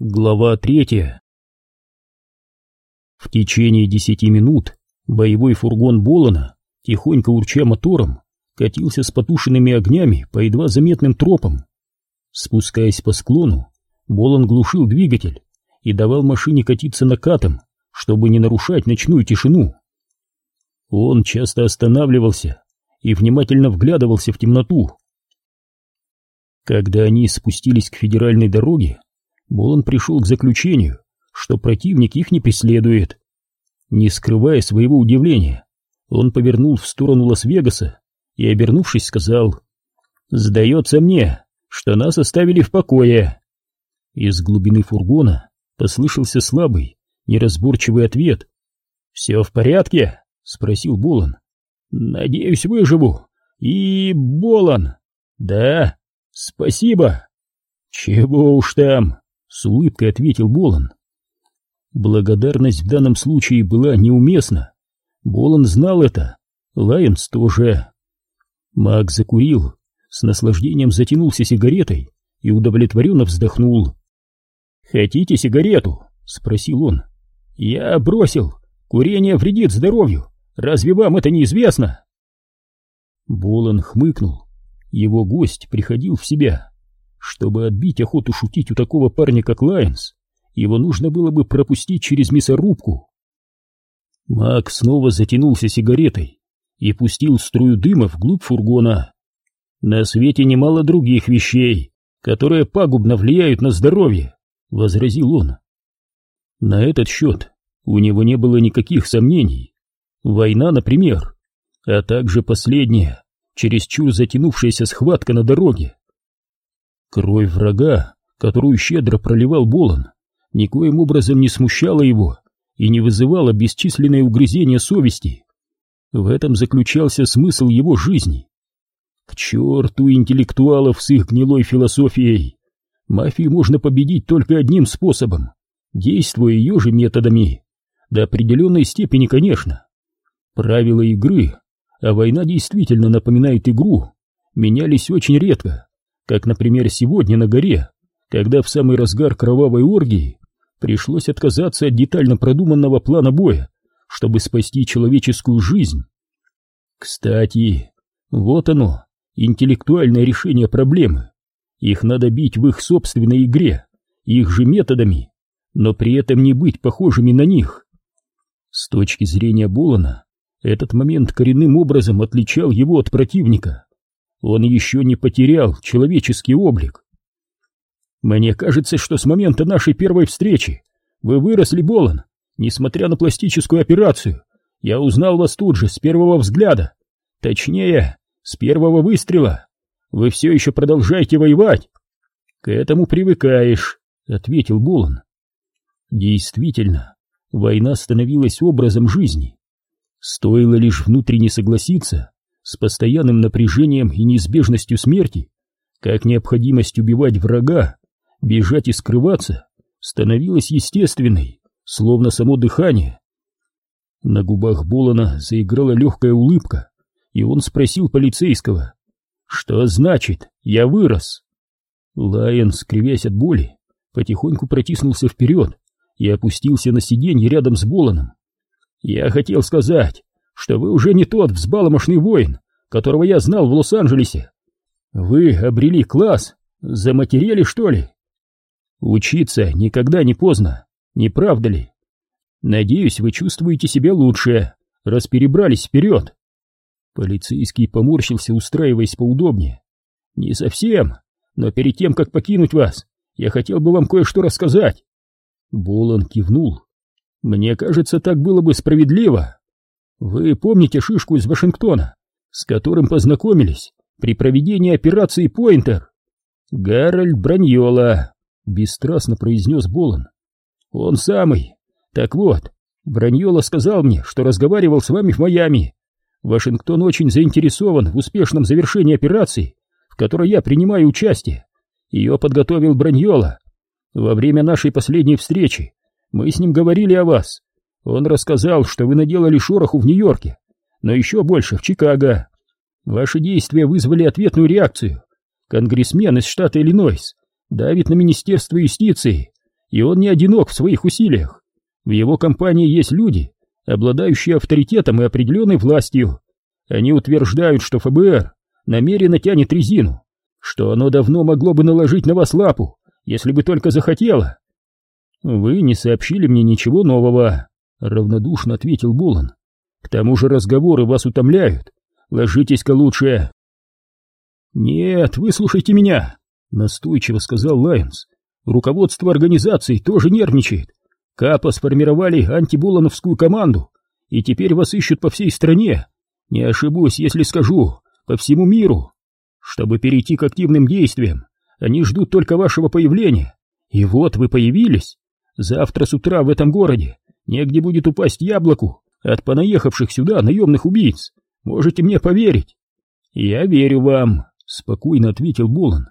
Глава третья В течение десяти минут боевой фургон Болона, тихонько урча мотором, катился с потушенными огнями по едва заметным тропам. Спускаясь по склону, Болон глушил двигатель и давал машине катиться накатом, чтобы не нарушать ночную тишину. Он часто останавливался и внимательно вглядывался в темноту. Когда они спустились к федеральной дороге, Болон пришел к заключению, что противник их не преследует. Не скрывая своего удивления, он повернул в сторону Лас-Вегаса и, обернувшись, сказал «Сдается мне, что нас оставили в покое». Из глубины фургона послышался слабый, неразборчивый ответ. «Все в порядке?» — спросил Болон. «Надеюсь, выживу. И Болон?» «Да, спасибо». «Чего уж там?» С улыбкой ответил Болон. Благодарность в данном случае была неуместна. Болон знал это. Лайонс тоже. Маг закурил, с наслаждением затянулся сигаретой и удовлетворенно вздохнул. «Хотите сигарету?» — спросил он. «Я бросил. Курение вредит здоровью. Разве вам это неизвестно?» Болон хмыкнул. Его гость приходил в себя. Чтобы отбить охоту шутить у такого парня, как Лайнс, его нужно было бы пропустить через мясорубку. Мак снова затянулся сигаретой и пустил струю дыма вглубь фургона. На свете немало других вещей, которые пагубно влияют на здоровье, — возразил он. На этот счет у него не было никаких сомнений. Война, например, а также последняя, чересчур затянувшаяся схватка на дороге, Кровь врага, которую щедро проливал Болон, никоим образом не смущала его и не вызывала бесчисленное угрызение совести. В этом заключался смысл его жизни. К черту интеллектуалов с их гнилой философией! Мафию можно победить только одним способом, действуя ее же методами. До определенной степени, конечно. Правила игры, а война действительно напоминает игру, менялись очень редко как, например, сегодня на горе, когда в самый разгар кровавой оргии пришлось отказаться от детально продуманного плана боя, чтобы спасти человеческую жизнь. Кстати, вот оно, интеллектуальное решение проблемы. Их надо бить в их собственной игре, их же методами, но при этом не быть похожими на них. С точки зрения Болона, этот момент коренным образом отличал его от противника. Он еще не потерял человеческий облик. Мне кажется, что с момента нашей первой встречи вы выросли, Болон, несмотря на пластическую операцию. Я узнал вас тут же, с первого взгляда. Точнее, с первого выстрела. Вы все еще продолжаете воевать. К этому привыкаешь, ответил Болон. Действительно, война становилась образом жизни. Стоило лишь внутренне согласиться, с постоянным напряжением и неизбежностью смерти, как необходимость убивать врага, бежать и скрываться, становилась естественной, словно само дыхание. На губах Болона заиграла легкая улыбка, и он спросил полицейского, «Что значит, я вырос?» Лайон, скривясь от боли, потихоньку протиснулся вперед и опустился на сиденье рядом с Болоном. «Я хотел сказать, что вы уже не тот взбаломошный воин, которого я знал в Лос-Анджелесе. Вы обрели класс, заматерели, что ли? Учиться никогда не поздно, не правда ли? Надеюсь, вы чувствуете себя лучше, раз перебрались вперед. Полицейский поморщился, устраиваясь поудобнее. Не совсем, но перед тем, как покинуть вас, я хотел бы вам кое-что рассказать. Болон кивнул. Мне кажется, так было бы справедливо. Вы помните шишку из Вашингтона, с которым познакомились при проведении операции «Пойнтер»? Гарольд Браньола, бесстрастно произнес Болон. Он самый. Так вот, Браньола сказал мне, что разговаривал с вами в Майами. Вашингтон очень заинтересован в успешном завершении операции, в которой я принимаю участие. Ее подготовил Браньола. Во время нашей последней встречи мы с ним говорили о вас, он рассказал, что вы наделали шороху в Нью-Йорке, но еще больше в Чикаго. Ваши действия вызвали ответную реакцию. Конгрессмен из штата Иллинойс давит на Министерство юстиции и он не одинок в своих усилиях. В его компании есть люди, обладающие авторитетом и определенной властью. Они утверждают, что ФБР намеренно тянет резину, что оно давно могло бы наложить на вас лапу, если бы только захотело. Вы не сообщили мне ничего нового, равнодушно ответил Болон. К тому же разговоры вас утомляют. Ложитесь-ка лучше. Нет, выслушайте меня, настойчиво сказал Лайнс. Руководство организации тоже нервничает. Капа сформировали антиболоновскую команду, и теперь вас ищут по всей стране. Не ошибусь, если скажу, по всему миру. Чтобы перейти к активным действиям, они ждут только вашего появления. И вот вы появились. Завтра с утра в этом городе негде будет упасть яблоку от понаехавших сюда наемных убийц. Можете мне поверить. Я верю вам, спокойно ответил Болон.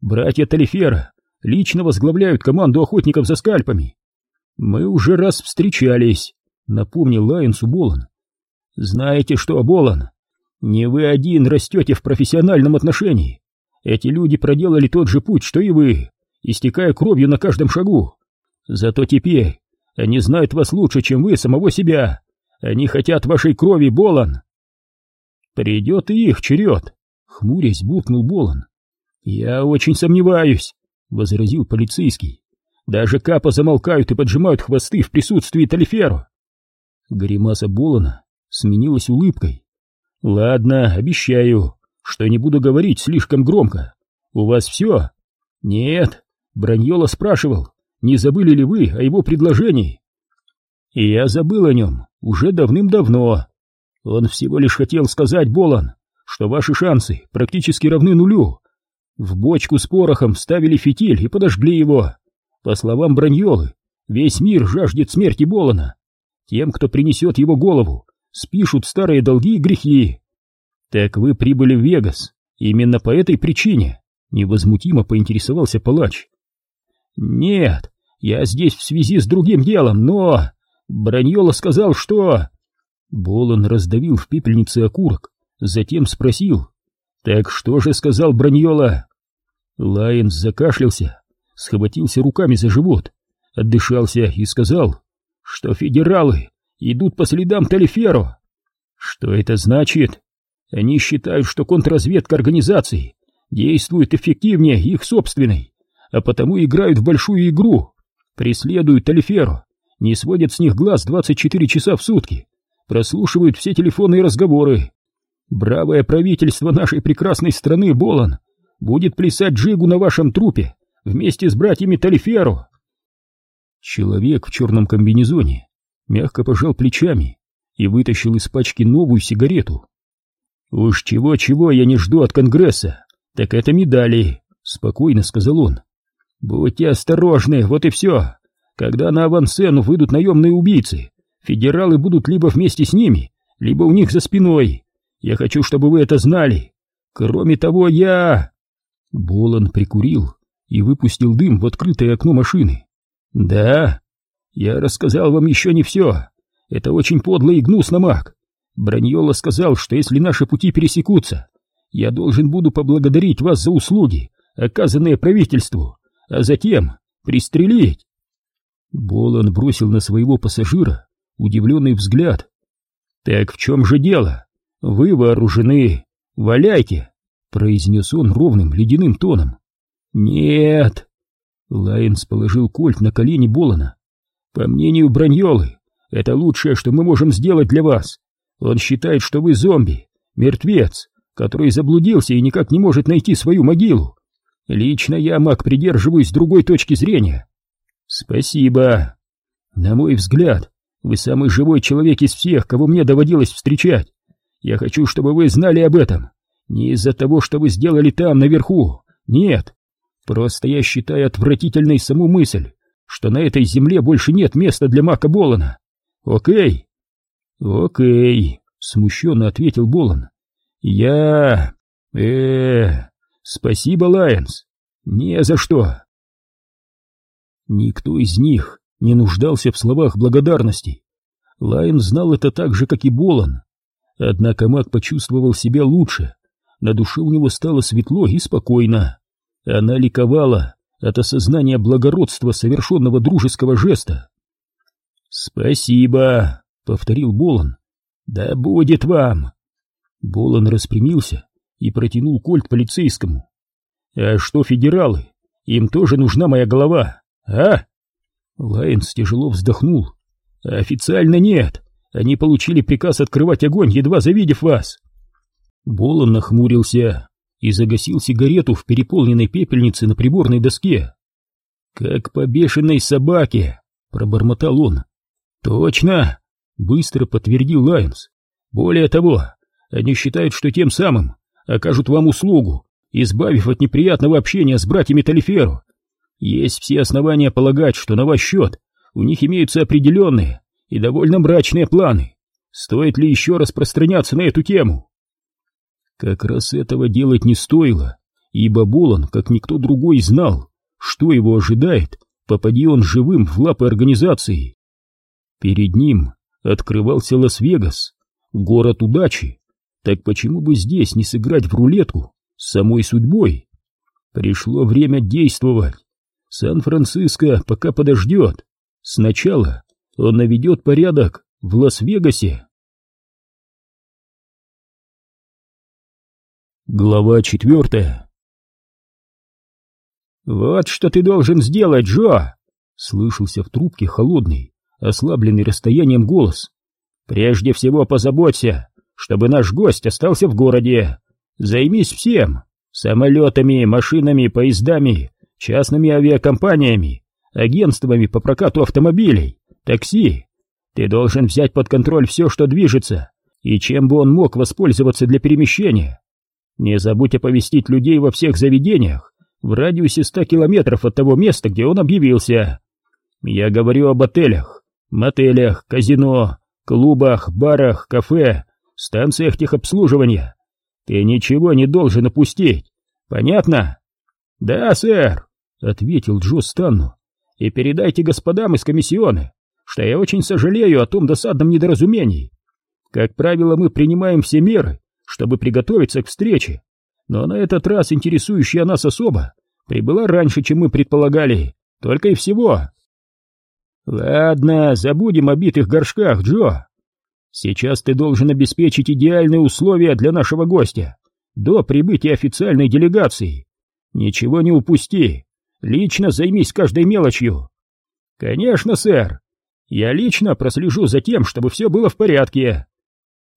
Братья Талифера лично возглавляют команду охотников за скальпами. Мы уже раз встречались, напомнил Лайенсу Болон. Знаете что, Болон, не вы один растете в профессиональном отношении. Эти люди проделали тот же путь, что и вы, истекая кровью на каждом шагу. Зато теперь они знают вас лучше, чем вы самого себя. Они хотят вашей крови, Болон. Придет и их черед, хмурясь, буркнул Болон. Я очень сомневаюсь, возразил полицейский. Даже капа замолкают и поджимают хвосты в присутствии Талиферу. Гримаса Болона сменилась улыбкой. Ладно, обещаю, что не буду говорить слишком громко. У вас все? Нет. Браньола спрашивал, не забыли ли вы о его предложении? Я забыл о нем уже давным-давно. Он всего лишь хотел сказать, Болан, что ваши шансы практически равны нулю. В бочку с порохом ставили фитиль и подожгли его. По словам Браньолы, весь мир жаждет смерти Болана. Тем, кто принесет его голову, спишут старые долги и грехи. Так вы прибыли в Вегас именно по этой причине, невозмутимо поинтересовался палач. Нет, я здесь в связи с другим делом, но... Браньола сказал, что... Болон раздавил в пепельнице окурок, затем спросил. Так что же сказал Браньола? Лайенс закашлялся, схватился руками за живот, отдышался и сказал, что федералы идут по следам Талиферо. Что это значит? Они считают, что контрразведка организации действует эффективнее их собственной, а потому играют в большую игру, преследуют Талиферо, не сводят с них глаз 24 часа в сутки, прослушивают все телефонные разговоры. Бравое правительство нашей прекрасной страны, Болон, будет плясать джигу на вашем трупе вместе с братьями Талиферо. Человек в черном комбинезоне мягко пожал плечами и вытащил из пачки новую сигарету. «Уж чего-чего я не жду от Конгресса, так это медали», — спокойно сказал он. «Будьте осторожны, вот и все. Когда на авансцену выйдут наемные убийцы, федералы будут либо вместе с ними, либо у них за спиной. Я хочу, чтобы вы это знали. Кроме того, я...» Болон прикурил и выпустил дым в открытое окно машины. «Да, я рассказал вам еще не все. Это очень подло и гнусно, маг. Браньола сказал, что если наши пути пересекутся, я должен буду поблагодарить вас за услуги, оказанные правительству, а затем пристрелить. Болон бросил на своего пассажира удивленный взгляд. «Так в чем же дело? Вы вооружены. Валяйте!» — произнес он ровным ледяным тоном. «Нет!» Лайнс положил кольт на колени Болона. По мнению Браньолы, это лучшее, что мы можем сделать для вас. Он считает, что вы зомби, мертвец, который заблудился и никак не может найти свою могилу. Лично я, маг, придерживаюсь другой точки зрения. Спасибо. На мой взгляд, вы самый живой человек из всех, кого мне доводилось встречать. Я хочу, чтобы вы знали об этом. Не из-за того, что вы сделали там, наверху. Нет. Просто я считаю отвратительной саму мысль, что на этой земле больше нет места для Мака Болана. Окей? Окей, смущенно ответил Болан. Я... э Спасибо, Лайенс. Не за что. Никто из них не нуждался в словах благодарности. Лайен знал это так же, как и Болан. Однако маг почувствовал себя лучше. На душе у него стало светло и спокойно. Она ликовала, от осознания благородства совершенного дружеского жеста. «Спасибо», — повторил Болон. «Да будет вам!» Болон распрямился и протянул кольт полицейскому. «А что федералы? Им тоже нужна моя голова, а?» Лайнс тяжело вздохнул. «Официально нет. Они получили приказ открывать огонь, едва завидев вас». Болон нахмурился и загасил сигарету в переполненной пепельнице на приборной доске. «Как по бешеной собаке!» — пробормотал он. «Точно!» — быстро подтвердил Лайнс. «Более того, они считают, что тем самым окажут вам услугу, избавив от неприятного общения с братьями Талиферу. Есть все основания полагать, что на ваш счет у них имеются определенные и довольно мрачные планы. Стоит ли еще распространяться на эту тему?» Как раз этого делать не стоило, ибо Болон, как никто другой, знал, что его ожидает, попади он живым в лапы организации. Перед ним открывался Лас-Вегас, город удачи. Так почему бы здесь не сыграть в рулетку с самой судьбой? Пришло время действовать. Сан-Франциско пока подождет. Сначала он наведет порядок в Лас-Вегасе. Глава четвертая «Вот что ты должен сделать, Джо!» — слышался в трубке холодный, ослабленный расстоянием голос. «Прежде всего позаботься, чтобы наш гость остался в городе. Займись всем — самолетами, машинами, поездами, частными авиакомпаниями, агентствами по прокату автомобилей, такси. Ты должен взять под контроль все, что движется, и чем бы он мог воспользоваться для перемещения. Не забудь оповестить людей во всех заведениях в радиусе ста километров от того места, где он объявился. Я говорю об отелях, мотелях, казино, клубах, барах, кафе, станциях техобслуживания. Ты ничего не должен опустить. Понятно? Да, сэр, ответил Джо Станну. И передайте господам из комиссионы, что я очень сожалею о том досадном недоразумении. Как правило, мы принимаем все меры, чтобы приготовиться к встрече, но на этот раз интересующая нас особа прибыла раньше, чем мы предполагали, только и всего. Ладно, забудем о битых горшках, Джо. Сейчас ты должен обеспечить идеальные условия для нашего гостя до прибытия официальной делегации. Ничего не упусти, лично займись каждой мелочью. Конечно, сэр. Я лично прослежу за тем, чтобы все было в порядке.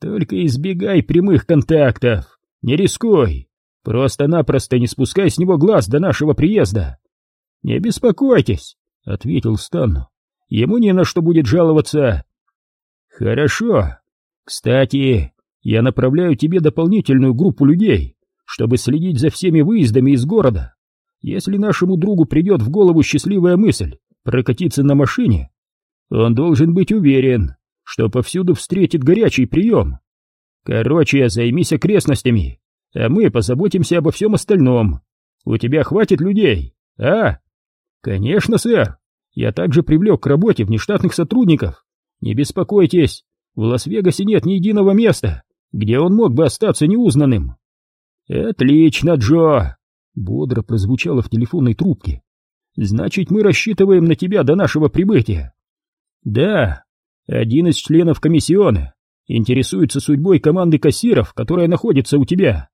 Только избегай прямых контактов, не рискуй, просто-напросто не спускай с него глаз до нашего приезда. Не беспокойтесь, ответил Стан. Ему не на что будет жаловаться. Хорошо. Кстати, я направляю тебе дополнительную группу людей, чтобы следить за всеми выездами из города. Если нашему другу придет в голову счастливая мысль прокатиться на машине, он должен быть уверен, что повсюду встретит горячий прием. Короче, займись окрестностями, а мы позаботимся обо всем остальном. У тебя хватит людей, а? Конечно, сэр. Я также привлек к работе внештатных сотрудников. Не беспокойтесь, в Лас-Вегасе нет ни единого места, где он мог бы остаться неузнанным. Отлично, Джо! Бодро прозвучало в телефонной трубке. Значит, мы рассчитываем на тебя до нашего прибытия. Да, один из членов комиссиона интересуется судьбой команды кассиров, которая находится у тебя.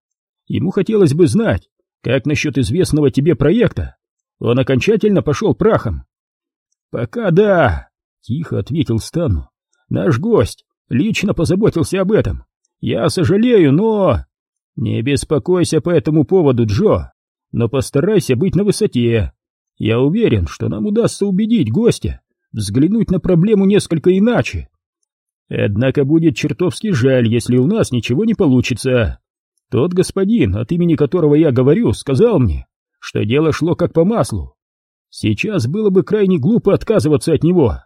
Ему хотелось бы знать, как насчет известного тебе проекта. Он окончательно пошел прахом. Пока да, тихо ответил Стану. Наш гость лично позаботился об этом. Я сожалею, но... Не беспокойся по этому поводу, Джо, но постарайся быть на высоте. Я уверен, что нам удастся убедить гостя взглянуть на проблему несколько иначе. Однако будет чертовски жаль, если у нас ничего не получится. Тот господин, от имени которого я говорю, сказал мне, что дело шло как по маслу. Сейчас было бы крайне глупо отказываться от него.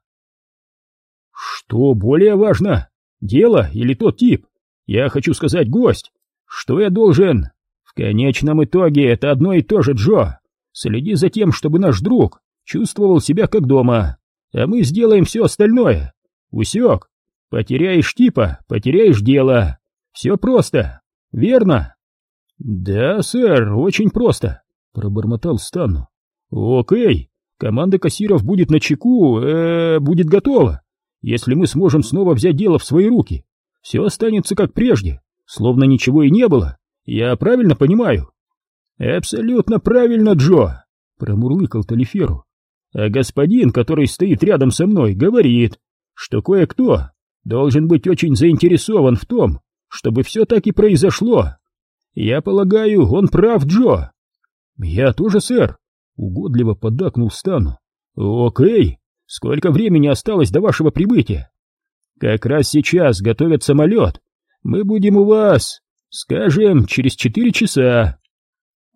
Что более важно, дело или тот тип? Я хочу сказать гость. Что я должен? В конечном итоге это одно и то же, Джо. Следи за тем, чтобы наш друг чувствовал себя как дома а мы сделаем все остальное. Усек. Потеряешь типа, потеряешь дело. Все просто, верно? Да, сэр, очень просто, пробормотал Стану. Окей, команда кассиров будет на чеку, э, будет готова. Если мы сможем снова взять дело в свои руки, все останется как прежде, словно ничего и не было. Я правильно понимаю? Абсолютно правильно, Джо, промурлыкал Талиферу. А господин, который стоит рядом со мной, говорит, что кое-кто должен быть очень заинтересован в том, чтобы все так и произошло. Я полагаю, он прав, Джо. Я тоже, сэр, угодливо поддакнул Стану. Окей, сколько времени осталось до вашего прибытия? Как раз сейчас готовят самолет. Мы будем у вас, скажем, через четыре часа.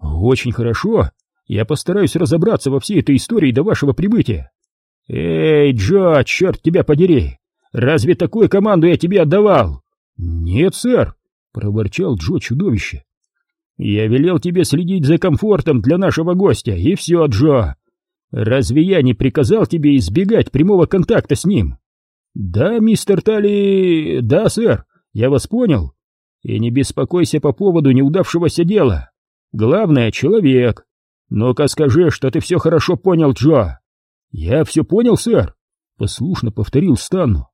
Очень хорошо. Я постараюсь разобраться во всей этой истории до вашего прибытия. Эй, Джо, черт тебя подери! Разве такую команду я тебе отдавал? Нет, сэр, проворчал Джо чудовище. Я велел тебе следить за комфортом для нашего гостя, и все, Джо. Разве я не приказал тебе избегать прямого контакта с ним? Да, мистер Тали... Да, сэр, я вас понял. И не беспокойся по поводу неудавшегося дела. Главное — человек. Ну-ка скажи, что ты все хорошо понял, Джо. Я все понял, сэр. Послушно повторил Стану.